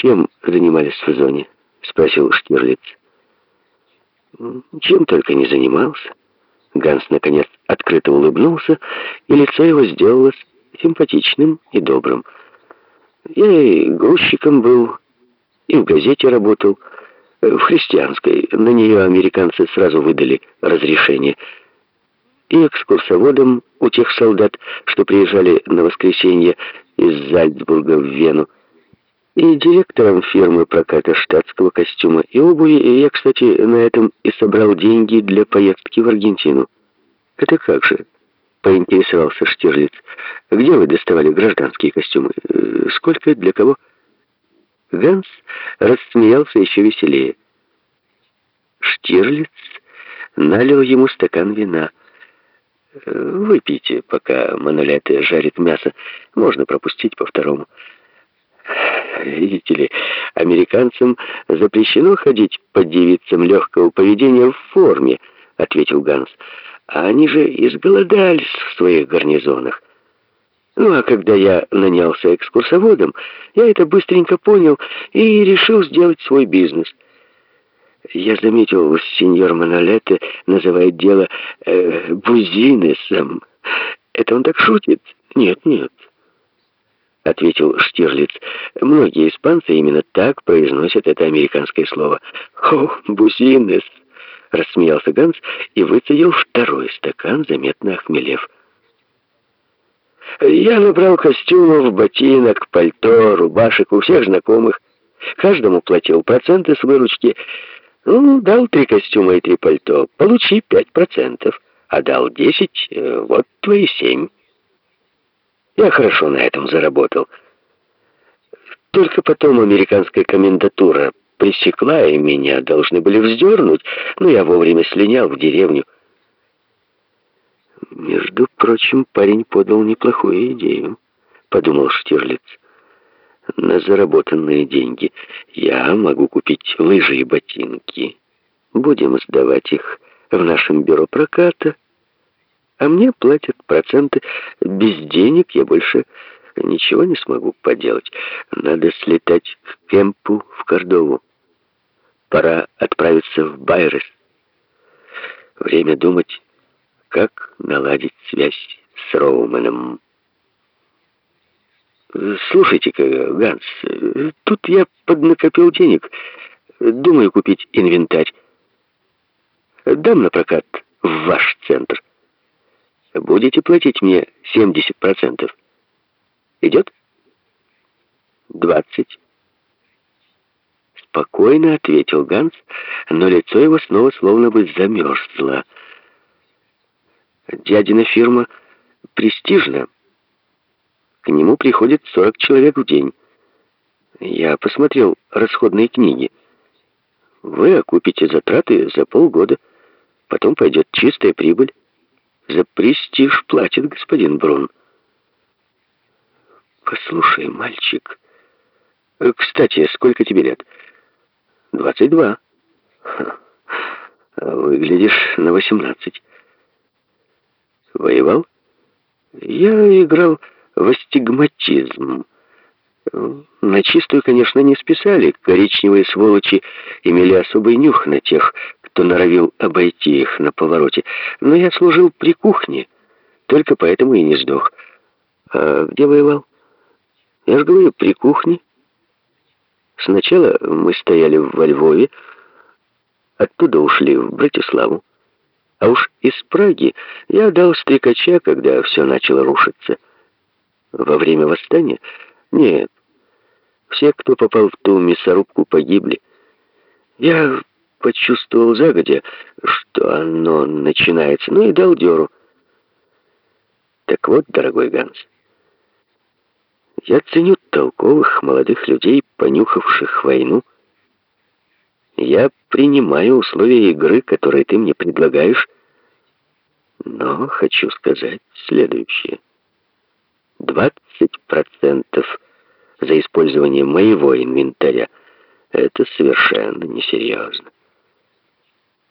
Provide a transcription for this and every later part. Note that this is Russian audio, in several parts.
«Чем занимались в зоне?» — спросил Штирлиц. «Чем только не занимался». Ганс, наконец, открыто улыбнулся, и лицо его сделалось симпатичным и добрым. «Я и грузчиком был, и в газете работал, в христианской. На нее американцы сразу выдали разрешение. И экскурсоводом у тех солдат, что приезжали на воскресенье из Зальцбурга в Вену, и директором фирмы проката штатского костюма и обуви, и я, кстати, на этом и собрал деньги для поездки в Аргентину. Это как же? Поинтересовался Штирлиц. Где вы доставали гражданские костюмы? Э, сколько, для кого? Ганс рассмеялся еще веселее. Штирлиц налил ему стакан вина. «Э, «Выпейте, пока Манолете жарит мясо. Можно пропустить по второму». Видите ли, американцам запрещено ходить по девицам легкого поведения в форме, ответил Ганс. А они же изголодались в своих гарнизонах. Ну, а когда я нанялся экскурсоводом, я это быстренько понял и решил сделать свой бизнес. Я заметил, сеньор Монолете называет дело э, бузинесом. Это он так шутит? Нет, нет ответил Штирлиц. Многие испанцы именно так произносят это американское слово. «О, бусинес!» — рассмеялся Ганс и выцедил второй стакан, заметно охмелев. «Я набрал костюмов, ботинок, пальто, рубашек у всех знакомых. Каждому платил проценты с выручки. Ну, дал три костюма и три пальто. Получи пять процентов. А дал десять, э, вот твои семь». Я хорошо на этом заработал. Только потом американская комендатура пресекла, и меня должны были вздернуть, но я вовремя слинял в деревню. Между прочим, парень подал неплохую идею, подумал Штирлиц. На заработанные деньги я могу купить лыжи и ботинки. Будем сдавать их в нашем бюро проката, а мне платят проценты. Без денег я больше ничего не смогу поделать. Надо слетать к Кемпу в Кордову. Пора отправиться в Байрес. Время думать, как наладить связь с Роуманом. Слушайте-ка, Ганс, тут я поднакопил денег. Думаю купить инвентарь. Дам на прокат в ваш центр будете платить мне 70%. Идет? 20. Спокойно ответил Ганс, но лицо его снова словно бы замерзло. Дядина фирма престижна. К нему приходит 40 человек в день. Я посмотрел расходные книги. Вы окупите затраты за полгода. Потом пойдет чистая прибыль. За престиж платит господин Брун. Послушай, мальчик. Э, кстати, сколько тебе лет? Двадцать два. Выглядишь на восемнадцать. Воевал? Я играл в астигматизм. На чистую, конечно, не списали. Коричневые сволочи имели особый нюх на тех, кто норовил обойти их на повороте. Но я служил при кухне, только поэтому и не сдох. А где воевал? Я же говорю, при кухне. Сначала мы стояли во Львове, оттуда ушли в Братиславу. А уж из Праги я дал стрекача, когда все начало рушиться. Во время восстания? Нет. Все, кто попал в ту мясорубку, погибли. Я почувствовал загодя, что оно начинается, ну и дал дёру. Так вот, дорогой Ганс, я ценю толковых молодых людей, понюхавших войну. Я принимаю условия игры, которые ты мне предлагаешь, но хочу сказать следующее. 20% за использование моего инвентаря — это совершенно несерьезно.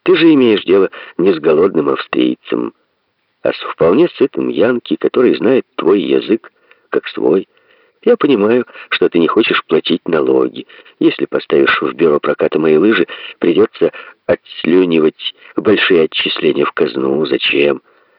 Ты же имеешь дело не с голодным австрийцем, а с вполне сытым янки, который знает твой язык как свой, Я понимаю, что ты не хочешь платить налоги. Если поставишь в бюро проката мои лыжи, придется отслюнивать большие отчисления в казну. Зачем?